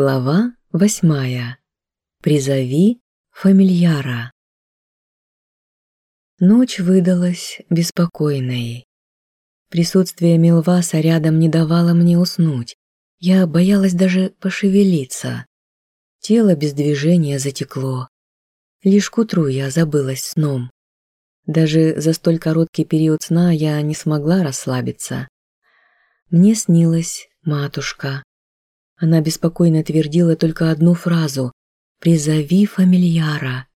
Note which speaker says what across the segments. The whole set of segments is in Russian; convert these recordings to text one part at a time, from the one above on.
Speaker 1: Глава восьмая. Призови фамильяра. Ночь выдалась беспокойной. Присутствие Милваса рядом не давало мне уснуть. Я боялась даже пошевелиться. Тело без движения затекло. Лишь к утру я забылась сном. Даже за столь короткий период сна я не смогла расслабиться. Мне снилась матушка. Она беспокойно твердила только одну фразу «Призови фамильяра».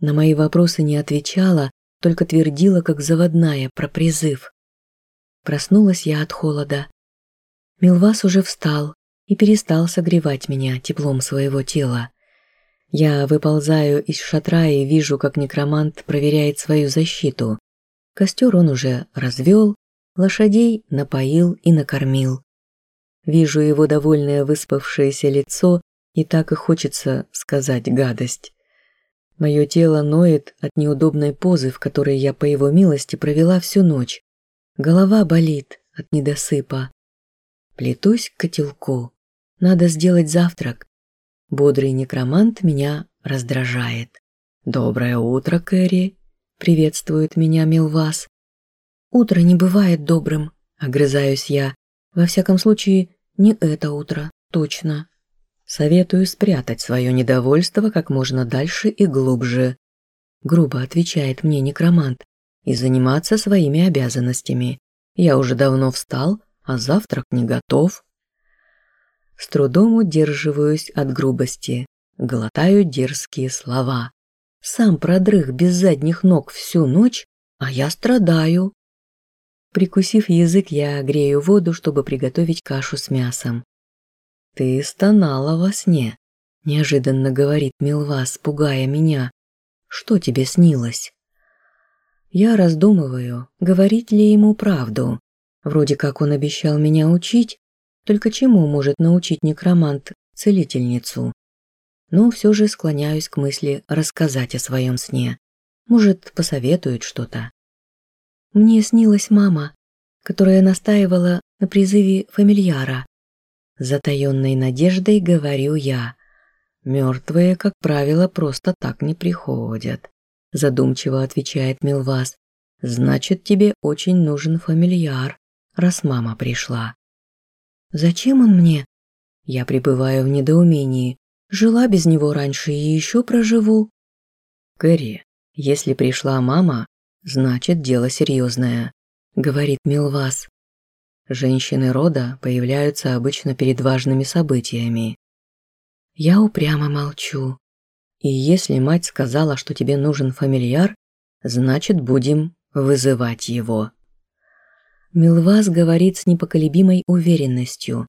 Speaker 1: На мои вопросы не отвечала, только твердила, как заводная, про призыв. Проснулась я от холода. Милвас уже встал и перестал согревать меня теплом своего тела. Я выползаю из шатра и вижу, как некромант проверяет свою защиту. Костер он уже развел, лошадей напоил и накормил. Вижу его довольное выспавшееся лицо, и так и хочется сказать гадость. Мое тело ноет от неудобной позы, в которой я по его милости провела всю ночь. Голова болит от недосыпа. Плетусь к котелку. Надо сделать завтрак. Бодрый некромант меня раздражает. «Доброе утро, Кэрри!» — приветствует меня Милвас. «Утро не бывает добрым», — огрызаюсь я. Во всяком случае, не это утро, точно. Советую спрятать свое недовольство как можно дальше и глубже. Грубо отвечает мне некромант. И заниматься своими обязанностями. Я уже давно встал, а завтрак не готов. С трудом удерживаюсь от грубости. Глотаю дерзкие слова. Сам продрых без задних ног всю ночь, а я страдаю. Прикусив язык, я грею воду, чтобы приготовить кашу с мясом. «Ты стонала во сне», – неожиданно говорит Милвас, пугая меня. «Что тебе снилось?» Я раздумываю, говорить ли ему правду. Вроде как он обещал меня учить, только чему может научить некромант целительницу? Но все же склоняюсь к мысли рассказать о своем сне. Может, посоветует что-то. Мне снилась мама, которая настаивала на призыве фамильяра. Затаенной надеждой говорю я. Мертвые, как правило, просто так не приходят. Задумчиво отвечает Милвас. Значит, тебе очень нужен фамильяр, раз мама пришла. Зачем он мне? Я пребываю в недоумении. Жила без него раньше и еще проживу. Кэрри, если пришла мама, Значит, дело серьезное, говорит Милвас. Женщины рода появляются обычно перед важными событиями. Я упрямо молчу. И если мать сказала, что тебе нужен фамильяр, значит, будем вызывать его. Милвас говорит с непоколебимой уверенностью.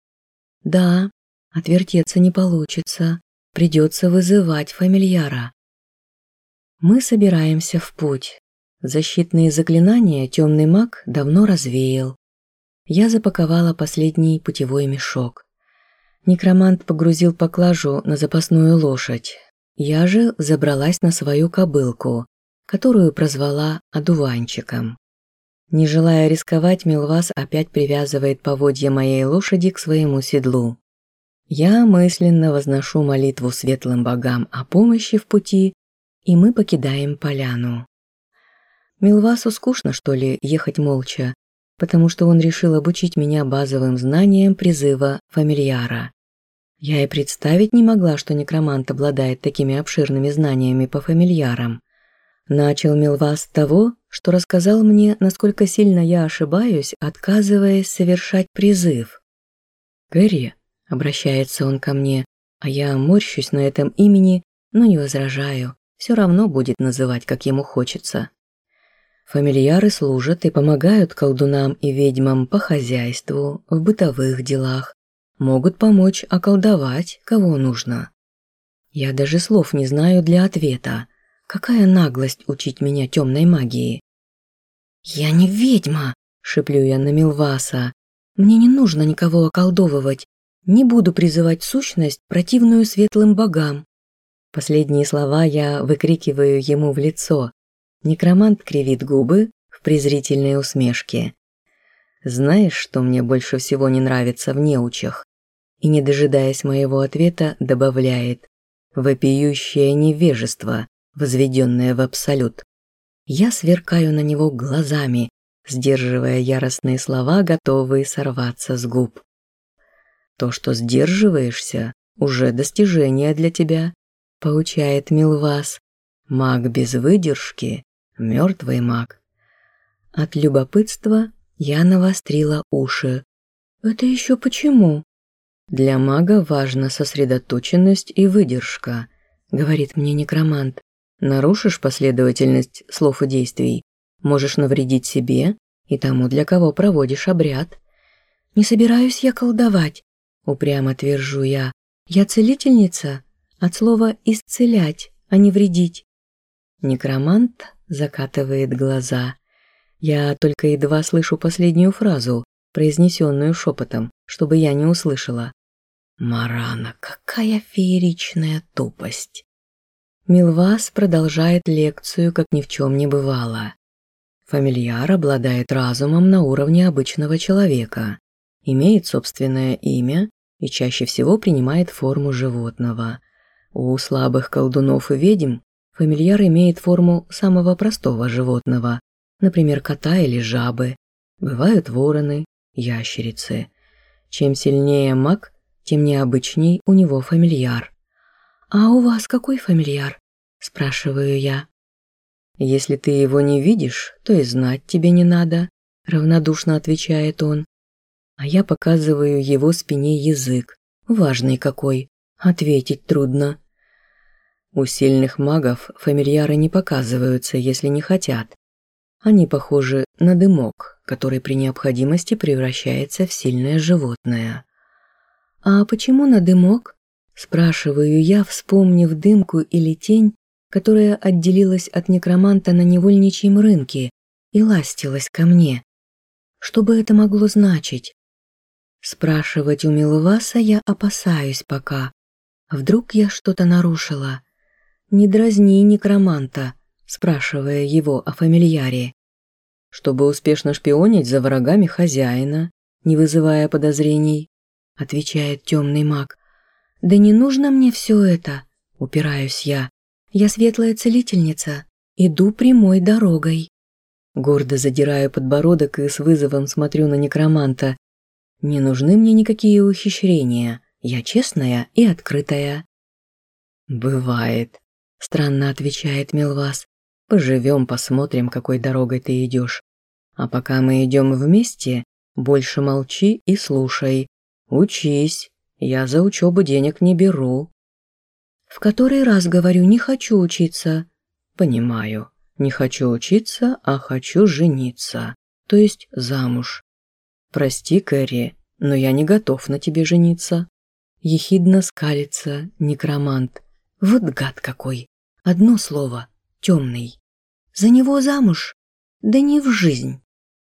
Speaker 1: Да, отвертеться не получится, придется вызывать фамильяра. Мы собираемся в путь. Защитные заклинания темный маг давно развеял. Я запаковала последний путевой мешок. Некромант погрузил поклажу на запасную лошадь. Я же забралась на свою кобылку, которую прозвала одуванчиком. Не желая рисковать, Милвас опять привязывает поводья моей лошади к своему седлу. Я мысленно возношу молитву светлым богам о помощи в пути, и мы покидаем поляну. Милвасу скучно, что ли, ехать молча, потому что он решил обучить меня базовым знаниям призыва фамильяра. Я и представить не могла, что некромант обладает такими обширными знаниями по фамильярам. Начал Милвас с того, что рассказал мне, насколько сильно я ошибаюсь, отказываясь совершать призыв. «Гэри», — обращается он ко мне, а я морщусь на этом имени, но не возражаю, все равно будет называть, как ему хочется. Фамильяры служат и помогают колдунам и ведьмам по хозяйству, в бытовых делах, могут помочь околдовать, кого нужно. Я даже слов не знаю для ответа. Какая наглость учить меня темной магии. «Я не ведьма!» – шеплю я на Милваса. «Мне не нужно никого околдовывать. Не буду призывать сущность, противную светлым богам». Последние слова я выкрикиваю ему в лицо, Некромант кривит губы в презрительной усмешке. «Знаешь, что мне больше всего не нравится в неучах? и, не дожидаясь моего ответа, добавляет «Вопиющее невежество, возведенное в абсолют». Я сверкаю на него глазами, сдерживая яростные слова, готовые сорваться с губ. То, что сдерживаешься, уже достижение для тебя, поучает Милвас. Маг без выдержки, мертвый маг. От любопытства я навострила уши. Это еще почему? Для мага важна сосредоточенность и выдержка, говорит мне некромант. Нарушишь последовательность слов и действий, можешь навредить себе и тому, для кого проводишь обряд. Не собираюсь я колдовать, упрямо твержу я. Я целительница, от слова «исцелять», а не «вредить». Некромант закатывает глаза. Я только едва слышу последнюю фразу, произнесенную шепотом, чтобы я не услышала. Марана, какая фееричная тупость. Милвас продолжает лекцию, как ни в чем не бывало. Фамильяр обладает разумом на уровне обычного человека, имеет собственное имя и чаще всего принимает форму животного. У слабых колдунов и ведьм фамильяр имеет форму самого простого животного, например, кота или жабы. Бывают вороны, ящерицы. Чем сильнее маг, тем необычней у него фамильяр. «А у вас какой фамильяр?» – спрашиваю я. «Если ты его не видишь, то и знать тебе не надо», – равнодушно отвечает он. А я показываю его спине язык, важный какой, ответить трудно. У сильных магов фамильяры не показываются, если не хотят. Они похожи на дымок, который при необходимости превращается в сильное животное. «А почему на дымок?» – спрашиваю я, вспомнив дымку или тень, которая отделилась от некроманта на невольничьем рынке и ластилась ко мне. Что бы это могло значить? Спрашивать у Милваса я опасаюсь пока. Вдруг я что-то нарушила. Не дразни некроманта, спрашивая его о фамильяре. Чтобы успешно шпионить за врагами хозяина, не вызывая подозрений, отвечает темный маг. Да не нужно мне все это, упираюсь я. Я светлая целительница, иду прямой дорогой. Гордо задираю подбородок и с вызовом смотрю на некроманта. Не нужны мне никакие ухищрения, я честная и открытая. Бывает, странно отвечает Милвас. Поживем, посмотрим, какой дорогой ты идешь. А пока мы идем вместе, больше молчи и слушай. Учись, я за учебу денег не беру. В который раз говорю, не хочу учиться. Понимаю, не хочу учиться, а хочу жениться, то есть замуж. Прости, Кэрри, но я не готов на тебе жениться. Ехидно скалится некромант. Вот гад какой. Одно слово. Темный. За него замуж? Да не в жизнь.